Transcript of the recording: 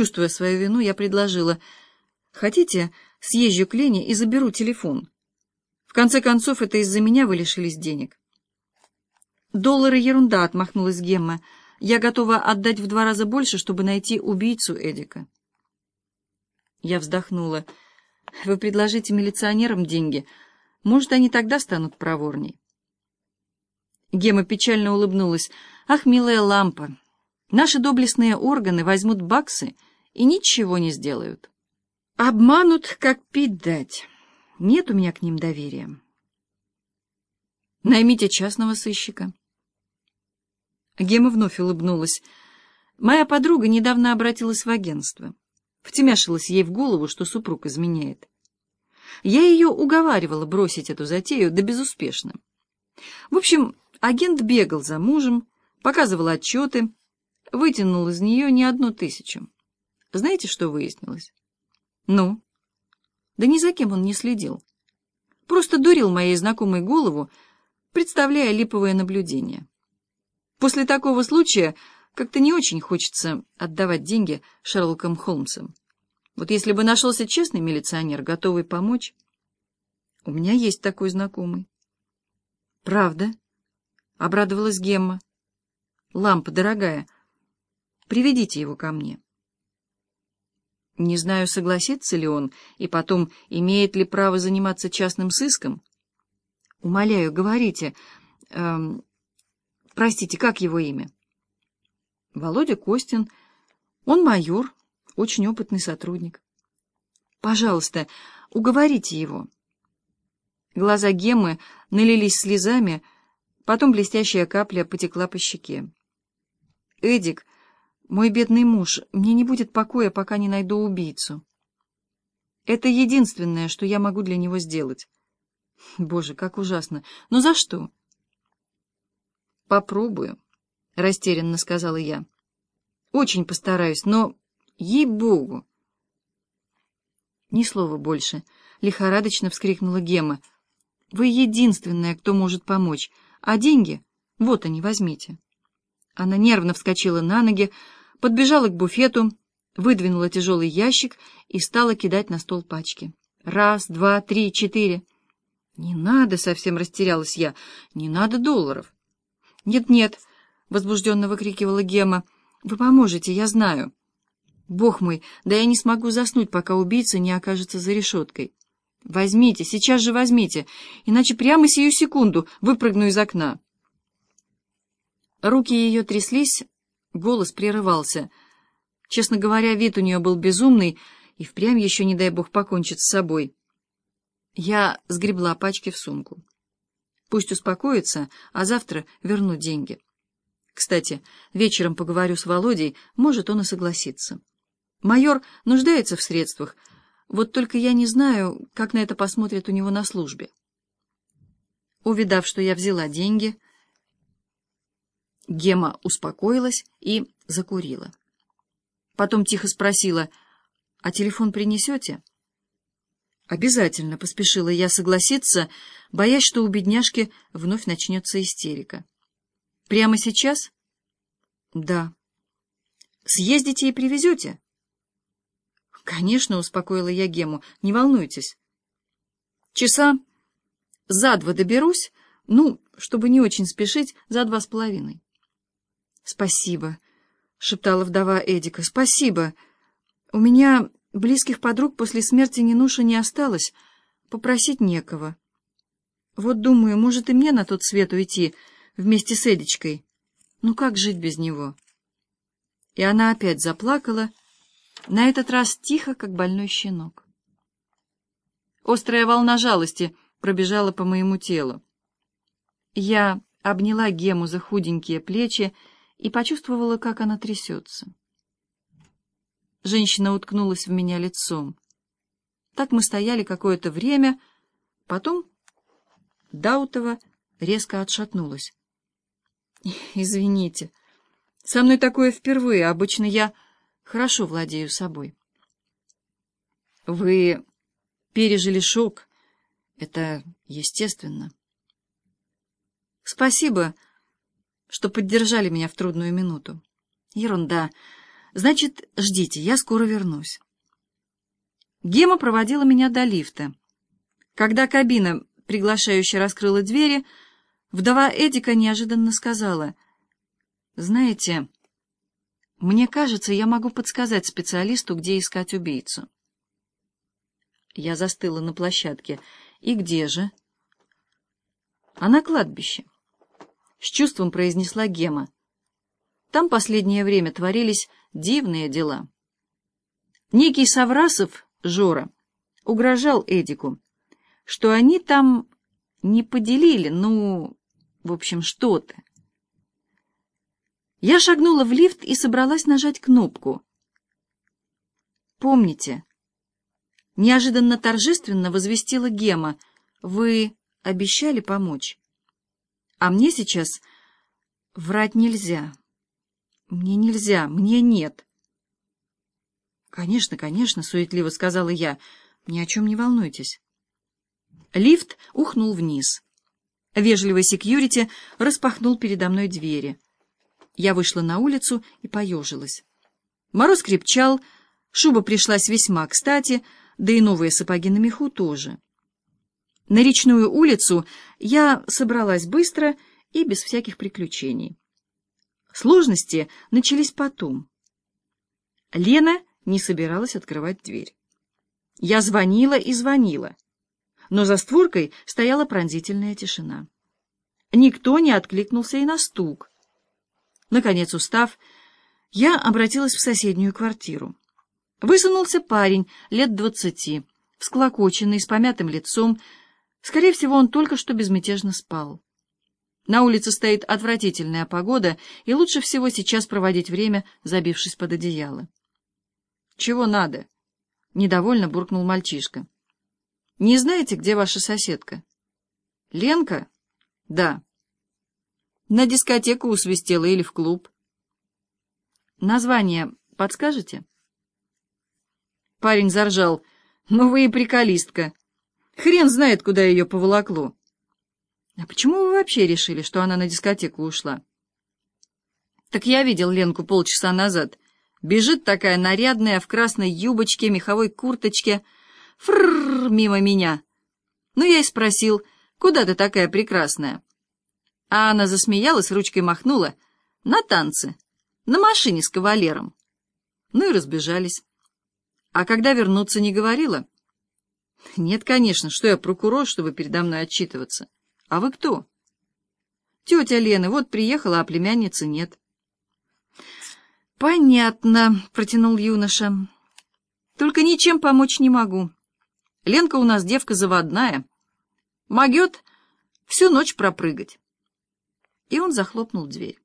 Чувствуя свою вину, я предложила, «Хотите, съезжу к Лене и заберу телефон? В конце концов, это из-за меня вы лишились денег». «Доллары — ерунда», — отмахнулась Гемма. «Я готова отдать в два раза больше, чтобы найти убийцу Эдика». Я вздохнула. «Вы предложите милиционерам деньги. Может, они тогда станут проворней». Гема печально улыбнулась. «Ах, милая лампа, наши доблестные органы возьмут баксы и ничего не сделают. Обманут, как пить дать. Нет у меня к ним доверия. Наймите частного сыщика». Гема вновь улыбнулась. Моя подруга недавно обратилась в агентство. Втемяшилась ей в голову, что супруг изменяет. Я ее уговаривала бросить эту затею, да безуспешно. В общем, агент бегал за мужем, показывал отчеты, вытянул из нее не одну тысячу. Знаете, что выяснилось? Ну? Да ни за кем он не следил. Просто дурил моей знакомой голову, представляя липовое наблюдение. После такого случая как-то не очень хочется отдавать деньги Шерлокам Холмсам. Вот если бы нашелся честный милиционер, готовый помочь... У меня есть такой знакомый. Правда? Обрадовалась Гемма. Лампа, дорогая, приведите его ко мне. Не знаю, согласится ли он, и потом, имеет ли право заниматься частным сыском. Умоляю, говорите, эм, Простите, как его имя? Володя Костин. Он майор, очень опытный сотрудник. Пожалуйста, уговорите его. Глаза Геммы налились слезами, потом блестящая капля потекла по щеке. «Эдик, мой бедный муж, мне не будет покоя, пока не найду убийцу. Это единственное, что я могу для него сделать. Боже, как ужасно! Но за что?» «Попробую», — растерянно сказала я. «Очень постараюсь, но, ей-богу!» «Ни слова больше», — лихорадочно вскрикнула Гема. «Вы единственная, кто может помочь, а деньги, вот они, возьмите». Она нервно вскочила на ноги, подбежала к буфету, выдвинула тяжелый ящик и стала кидать на стол пачки. Раз, два, три, четыре. «Не надо!» — совсем растерялась я. «Не надо долларов!» «Нет-нет», — возбужденно выкрикивала Гема, — «вы поможете, я знаю». «Бог мой, да я не смогу заснуть, пока убийца не окажется за решеткой. Возьмите, сейчас же возьмите, иначе прямо сию секунду выпрыгну из окна». Руки ее тряслись, голос прерывался. Честно говоря, вид у нее был безумный, и впрямь еще, не дай бог, покончит с собой. Я сгребла пачки в сумку. Пусть успокоится, а завтра верну деньги. Кстати, вечером поговорю с Володей, может, он и согласится. Майор нуждается в средствах, вот только я не знаю, как на это посмотрят у него на службе. Увидав, что я взяла деньги, Гема успокоилась и закурила. Потом тихо спросила, «А телефон принесете?» «Обязательно», — поспешила я согласиться, боясь, что у бедняжки вновь начнется истерика. «Прямо сейчас?» «Да». «Съездите и привезете?» «Конечно», — успокоила я Гему, — «не волнуйтесь». «Часа за два доберусь, ну, чтобы не очень спешить, за два с половиной». «Спасибо», — шептала вдова Эдика, — «спасибо. У меня Близких подруг после смерти Нинуша не осталось, попросить некого. Вот думаю, может и мне на тот свет уйти вместе с Эдичкой. Ну как жить без него? И она опять заплакала, на этот раз тихо, как больной щенок. Острая волна жалости пробежала по моему телу. Я обняла Гему за худенькие плечи и почувствовала, как она трясется. Женщина уткнулась в меня лицом. Так мы стояли какое-то время, потом Даутова резко отшатнулась. «Извините, со мной такое впервые, обычно я хорошо владею собой». «Вы пережили шок, это естественно». «Спасибо, что поддержали меня в трудную минуту». «Ерунда». Значит, ждите, я скоро вернусь. Гема проводила меня до лифта. Когда кабина приглашающе раскрыла двери, вдова Эдика неожиданно сказала, «Знаете, мне кажется, я могу подсказать специалисту, где искать убийцу». Я застыла на площадке. «И где же?» «А на кладбище», — с чувством произнесла Гема. «Там последнее время творились дивные дела». Некий Саврасов, Жора, угрожал Эдику, что они там не поделили, ну, в общем, что-то. Я шагнула в лифт и собралась нажать кнопку. «Помните, Неожиданно торжественно возвестила Гема. «Вы обещали помочь. А мне сейчас врать нельзя. Мне нельзя, мне нет». «Конечно, конечно», — суетливо сказала я. «Ни о чем не волнуйтесь». Лифт ухнул вниз. Вежливый секьюрити распахнул передо мной двери. Я вышла на улицу и поежилась. Мороз крепчал, шуба пришлась весьма кстати — да и новые сапоги на меху тоже. На речную улицу я собралась быстро и без всяких приключений. Сложности начались потом. Лена не собиралась открывать дверь. Я звонила и звонила, но за створкой стояла пронзительная тишина. Никто не откликнулся и на стук. Наконец, устав, я обратилась в соседнюю квартиру. Высунулся парень лет двадцати, всклокоченный, с помятым лицом. Скорее всего, он только что безмятежно спал. На улице стоит отвратительная погода, и лучше всего сейчас проводить время, забившись под одеяло. «Чего надо?» — недовольно буркнул мальчишка. «Не знаете, где ваша соседка?» «Ленка?» «Да». «На дискотеку усвистела или в клуб?» «Название подскажете?» Парень заржал. «Ну вы и приколистка. Хрен знает, куда ее поволокло». «А почему вы вообще решили, что она на дискотеку ушла?» «Так я видел Ленку полчаса назад. Бежит такая нарядная, в красной юбочке, меховой курточке. Фрррр, мимо меня. Ну, я и спросил, куда ты такая прекрасная?» А она засмеялась, ручкой махнула. «На танцы. На машине с кавалером». Ну и разбежались. А когда вернуться не говорила? Нет, конечно, что я прокурор, чтобы передо мной отчитываться. А вы кто? Тетя Лена, вот приехала, а племянницы нет. Понятно, протянул юноша. Только ничем помочь не могу. Ленка у нас девка заводная. Могет всю ночь пропрыгать. И он захлопнул дверь.